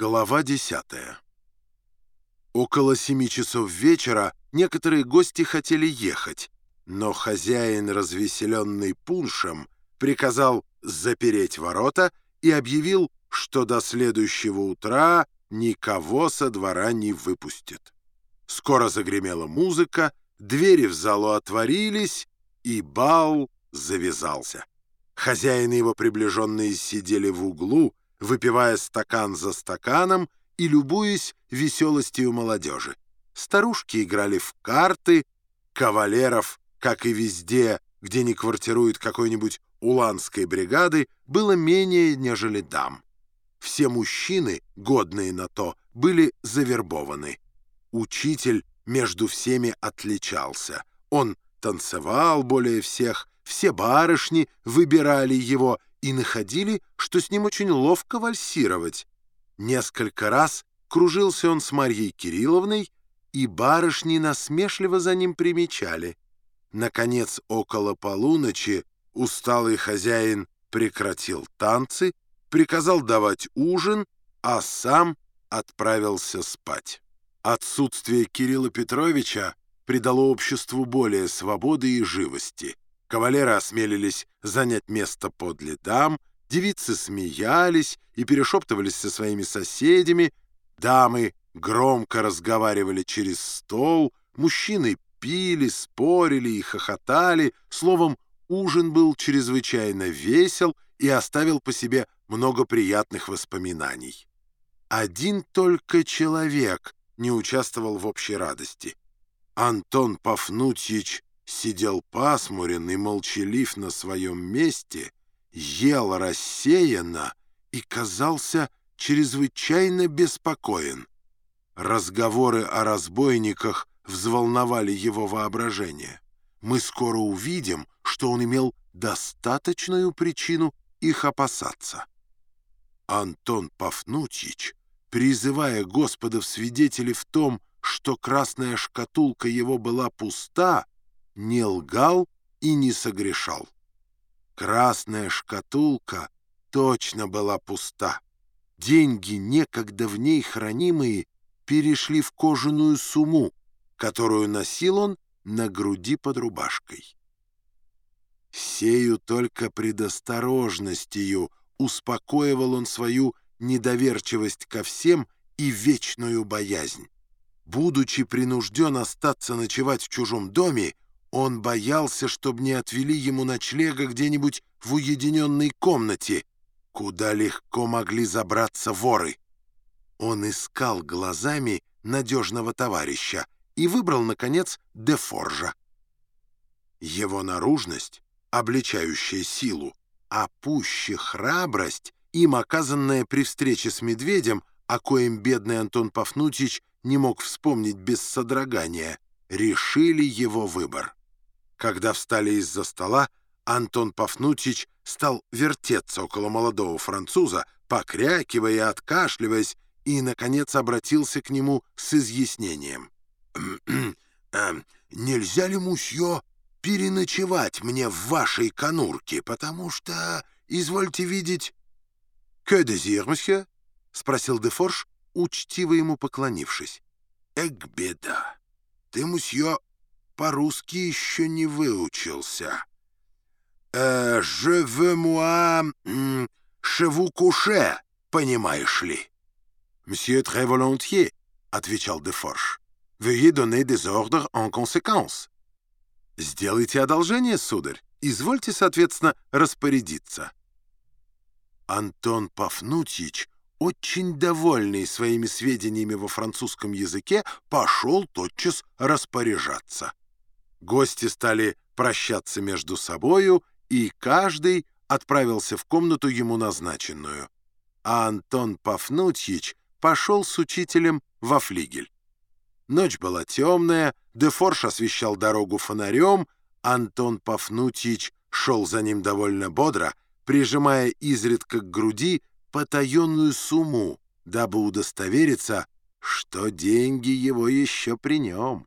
Глава десятая. Около семи часов вечера некоторые гости хотели ехать, но хозяин, развеселенный пуншем, приказал запереть ворота и объявил, что до следующего утра никого со двора не выпустит. Скоро загремела музыка, двери в залу отворились, и бал завязался. Хозяин и его приближенные сидели в углу, выпивая стакан за стаканом и любуясь веселостью молодежи. Старушки играли в карты, кавалеров, как и везде, где не квартирует какой-нибудь уланской бригады, было менее, нежели дам. Все мужчины, годные на то, были завербованы. Учитель между всеми отличался. Он танцевал более всех, все барышни выбирали его и находили, что с ним очень ловко вальсировать. Несколько раз кружился он с Марьей Кирилловной, и барышни насмешливо за ним примечали. Наконец, около полуночи усталый хозяин прекратил танцы, приказал давать ужин, а сам отправился спать. Отсутствие Кирилла Петровича придало обществу более свободы и живости. Кавалеры осмелились занять место подле дам, девицы смеялись и перешептывались со своими соседями, дамы громко разговаривали через стол, мужчины пили, спорили и хохотали, словом, ужин был чрезвычайно весел и оставил по себе много приятных воспоминаний. Один только человек не участвовал в общей радости. Антон Пафнутьич сидел пасмурен и молчалив на своем месте, ел рассеянно и казался чрезвычайно беспокоен. Разговоры о разбойниках взволновали его воображение. Мы скоро увидим, что он имел достаточную причину их опасаться. Антон Пафнутьич, призывая Господа в свидетели в том, что красная шкатулка его была пуста, не лгал и не согрешал. Красная шкатулка точно была пуста. Деньги, некогда в ней хранимые, перешли в кожаную сумму, которую носил он на груди под рубашкой. Сею только предосторожностью успокоивал он свою недоверчивость ко всем и вечную боязнь. Будучи принужден остаться ночевать в чужом доме, он боялся, чтобы не отвели ему ночлега где-нибудь в уединенной комнате, куда легко могли забраться воры. Он искал глазами надежного товарища и выбрал, наконец, Дефоржа. Его наружность, обличающая силу, а пуще храбрость, им оказанная при встрече с медведем, о коем бедный Антон Пафнутьич не мог вспомнить без содрогания, решили его выбор. Когда встали из-за стола, Антон Пафнутьич стал вертеться около молодого француза, покрякивая откашливаясь, и, наконец, обратился к нему с изъяснением. Эм, «Нельзя ли, мусье, переночевать мне в вашей конурке, потому что, извольте видеть...» «Que désir, monsieur?» — спросил Дефорж, учтиво ему поклонившись. «Эк, беда! Ты, мусье, по-русски еще не выучился. Э, «Je moi chez vous coucher», понимаешь ли? «Monsieur très volontiers», — отвечал Дефорж. «Veuillez donner des ordres en conséquence». «Сделайте одолжение, сударь. Извольте, соответственно, распорядиться». Антон Пафнутьич, очень довольный своими сведениями во французском языке, пошел тотчас распоряжаться. Гости стали прощаться между собою, и каждый отправился в комнату ему назначенную. А Антон Пафнутьич пошел с учителем во флигель. Ночь была темная, Дефорж освещал дорогу фонарем, Антон Пафнутьич шел за ним довольно бодро, прижимая изредка к груди потаенную сумму, дабы удостовериться, что деньги его еще при нем.